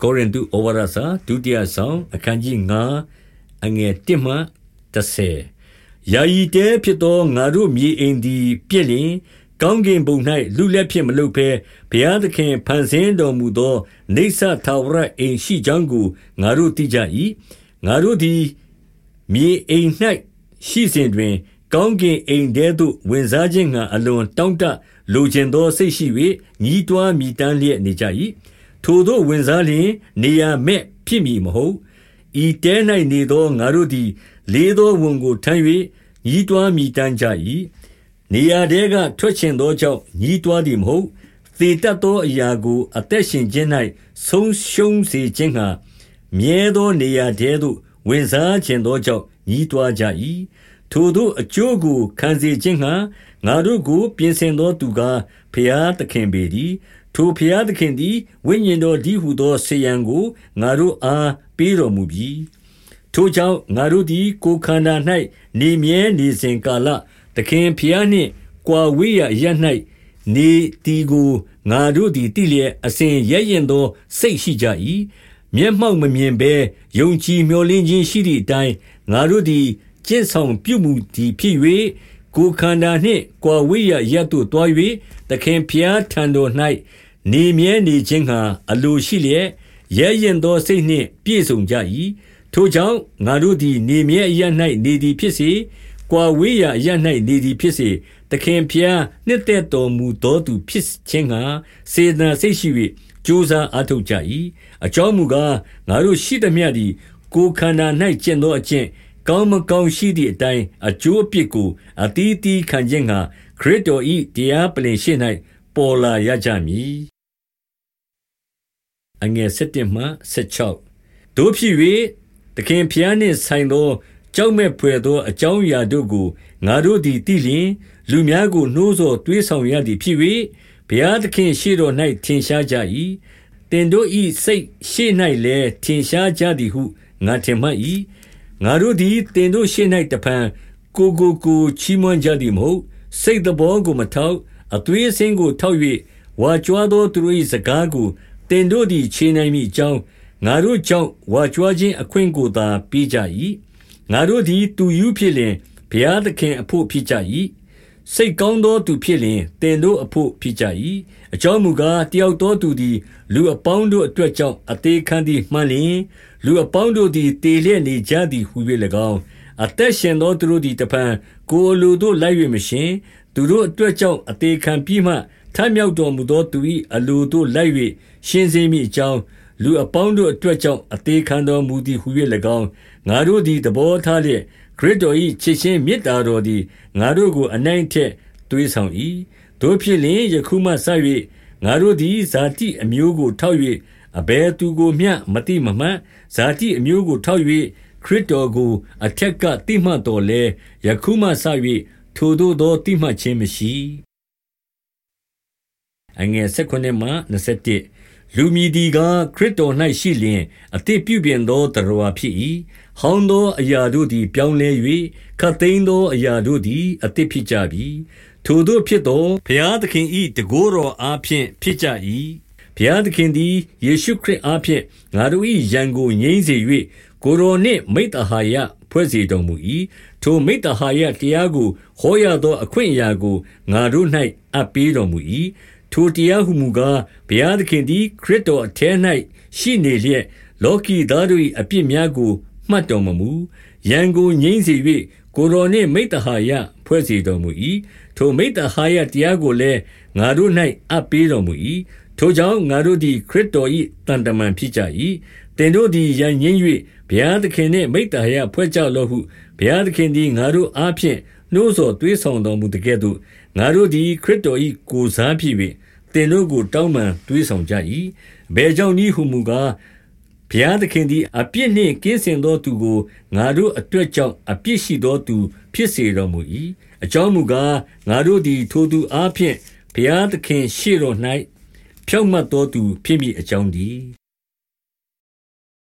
ကောရိန္သုဩဝါဒစာဒုတိယဆောင်အခန်းကြီး9အငယ်1မှ30ယာယီတဲဖြစ်သောငါတို့မြေအိမ်သည်ပြည့်လျင်ကောင်းကင်ဘုံ၌လူလက်ဖြင့်မလုပ်ဘဲဘုရားသခင်ဖန်ဆင်းတော်မူသောနေဆထာဝရအိမ်ရှိကြောင်းကိုငါတို့သိကြ၏ငါတို့သည်မြေအိမ်၌ရှိစဉ်တွင် ကောင်းကင်အိမ်ထဲသို့ဝင်စားခြင်းငှာအလွန်တောင့်တလိုချင်သောစိတ်ရှိ၍ညီးတွားမြည်တမ်းလျက်နေကြ၏ ထိုသို့ဝင်စားလျင် နေရာမဲ့ဖြစ်မည်မဟုတ် ဤတဲ၌နေသော ငါတို့သည် လေးသောဝန်ကိုထမ်း၍ညီးတွားမြည်တမ်းကြ၏နေရာတဲက ထွက်ချင်သောကြောင့်ညီးတွားသည်မဟုတ် သေတတ်သောအရာကို အသက်ရှင်ခြင်း၌ဆုံးရှုံးစေခြင်းငှာမြဲသောနေရာတဲသို့ ဝင်စားခြင်းသောကြောင့်ညီးတွားကြ၏ထိုသို့အကျိုးကို ခံစေခြင်းငှာငါတို့ကို ပြင်ဆင်သောသူကားဖျားသခင်ပေသည် ထိုဘုရားသခင်သည် ဝိညာဉ်တော်တည်းဟူသောစားရန်ကို ငါတို့အား ပေးတော်မူပြီ။ထိုကြောင့်ငါတို့သည် ကိုယ်ခန္ဓာ၌နေမြဲနေစဉ်ကာလ၊သခင်ဘုရားနှင့် ကွာဝေးရာအရပ်၌နေသည်ကို ငါတို့သည် သိလျက်၊အစဉ်ရဲရင့်သောစိတ်ရှိကြ၏။မျက်မှောက်မမြင်ဘဲ ယုံကြည်မြော်လင့်ခြင်းရှိသည်အတိုင်း၊ငါတို့သည် ကျင့်ဆောင်ပြုမူသည်ဖြစ်၍၊ ကိုယ်ခန္ဓာနှင့်ကွာဝေးရာအရပ်သို့သွား၍သခင်ဘုရားထံတော်၌နေမြဲနေခြင်းငှာအလိုရှိလျက်ရဲရင်သောစိတ်နှင့်ပြည့်စုံကြ၏ထိုကြောင့်ငါတို့သည်နေမြဲအရ၌နေသည်ဖြစ်စေကွာဝေးရာအရ၌နေသည်ဖြစ်စေသခင်ဖျားနှစ်သက်တော်မူသောသူဖြစ်ခြင်းငှာစေတနာစိတ်ရှိ၍ကြိုးစားအားထုတ်ကြ၏အကြောင်းမူကားငါတို့ရှိသမျှသည်ကိုယ်ခန္ဓာ၌ကျင့်သောအကျင့် ကောင်းမကောင်းရှိသည့်အတိုင်း အကျိုးအပြစ်ကိုအတီးတီးခံခြင်းငှာခရစ်တော်၏တရားပလင်ရှိ၌ပေါ်လာရကြမည်အငယ်7မှ16တို့ဖြစ်၍သခင်ဖျားနှင့်ဆိုင်သော ကြောက်မဲ့ဖွယ်သော အကြောင်းအရာတို့ကို ငါတို့သည်သိလျင် လူများကို နှိုးဆော်တွေးဆောင်ရသည်ဖြစ်၍ဘုရားသခင်ရှေ့တော်၌ထင်ရှားကြ၏တင်တို့ဤစိတ်ရှေ့၌လည်း ထင်ရှားကြသည်ဟု ငါထင်မှတ်၏ ငါတို့သည်တင်တို့ရှေ့၌တဖန်ကိုကိုကိုချီးမွမ်းကြသည်မဟုတ်စိတ်တော်ကိုမထောက်အသွေးအဆင်းကိုထောက်၍ဝါကြွားသောသူတို့၏စကားကိုသင်တို့သည်ခြေနိုင်မည်အကြောင်းငါတို့ကြောင့်ဝါကြွားခြင်းအခွင့်ကိုသာပေးကြ၏ငါတို့သည် သူယူဖြစ်လင်ဘုရားသခင်အဖို့ဖြစ်ကြ၏ စိတ်ကောင်းသောသူဖြစ်လင်တင်တို့အဖို့ဖြစ်ကြ၏အကြောင်းမူကားတယောက်သောသူသည် လူအပေါင်းတို့အတွက်ကြောင့်အသေးခံသည်မှန်လျင်လူအပေါင်းတို့သည်တေလျက်နေကြသည်ဟု၍၎င်းအသက်ရှင်သောသူတို့သည်တပံကိုယ်လူတို့လိုက်၍မရှင်သူတို့အတွက်ကြောင့်အသေးခံပြီးမှထမြောက်တော်မူသောသူ၏အလိုသို့လိုက်၍ရှင်စေမိအကြောင်းလူအပေါင်းတို့အတွက်ကြောင့်အသေးခံတော်မူသည်ဟု၍၎င်းငါတို့သည်သဘောထားလျက် ခရစ်တော်၏ချစ်ခြင်းမေတ္တာတော်သည်ငါတို့ကိုအနိုင်ထက်သွေးဆောင်၏တို့ဖြစ်လျင်ယခုမှစ၍ငါတို့သည်ဇာတိအမျိုးကိုထောက်၍အဘယ်သူကိုမျှမတိမမှတ်ဇာတိအမျိုးကိုထောက်၍ခရစ်တော်ကိုအထက်ကတိမှတ်တော်လဲယခုမှစ၍ထိုသို့သောတိမှတ်ခြင်းမရှိအငယ်16မှ21 လူမြည်ဒီကခရစ်တော်၌ရှိလျင် အသစ်ပြုပြင်သောတရားဖြစ်၏ဟောင်းသောအရာတို့သည် ပြောင်းလဲ၍ခတ်သိမ်းသောအရာတို့သည် အသစ်ဖြစ်ကြပြီ ထိုတို့ဖြစ်သောဘုရားသခင်၏တကိုးတော်အားဖြင့် ဖြစ်ကြ၏ဘုရားသခင်သည် ယေရှုခရစ်အားဖြင့် ငါတို့၏ယံကိုငြိမ့်စေ၍ကိုရောနှင့် မိတ္တဟာယဖွဲ့စေတော်မူ၏ထိုမိတ္တဟာယတရားကို ဟောရသော အခွင့်အရာကို ငါတို့၌အပ်ပေးတော်မူ၏ ထိုတရားဟုမူကား ဘုရားသခင်သည် ခရစ်တော်အထဲ၌ရှိနေလျက် လောကီသားတို့၏အပြစ်များကို မှတ်တော်မမူ ရန်ကိုငြိမ့်စေ၍ကိုတော်နှင့် မိတ္တဟာယဖွဲ့စေတော်မူ၏ထိုမိတ္တဟာယတရားကိုလည်း ငါတို့၌အပ်ပေးတော်မူ၏ထိုကြောင့် ငါတို့သည် ခရစ်တော်၏တန်တမန်ဖြစ်ကြ၏တင်တို့သည် ရန်ငင်း၍ဘုရားသခင်နှင့် မိတ္တဟာယဖွဲ့ကြလော့ဟု ဘုရားသခင်သည် ငါတို့အားဖြင့် နှိုးဆော်သွေးဆောင်တော်မူတကဲ့သို့ ငါတို့သည် ခရစ်တော်၏ကိုယ်စားဖြစ်၍ သင်တို့ကို တောင်းပန်သွေးဆောင်ကြ၏။အဘယ်ကြောင့်နည်းဟုမူကားဘုရားသခင်သည် အပြစ်နှင့်ကင်းစင်သောသူကိုငါတို့အတွက်ကြောင့်အပြစ်ရှိသောသူဖြစ်စေတော်မူ၏။အကြောင်းမူကားငါတို့သည် ထိုသူအားဖြင့်ဘုရားသခင်ရှေ့တော်၌ဖြောင့်မတ်သောသူဖြစ်မည်အကြောင်းတည်း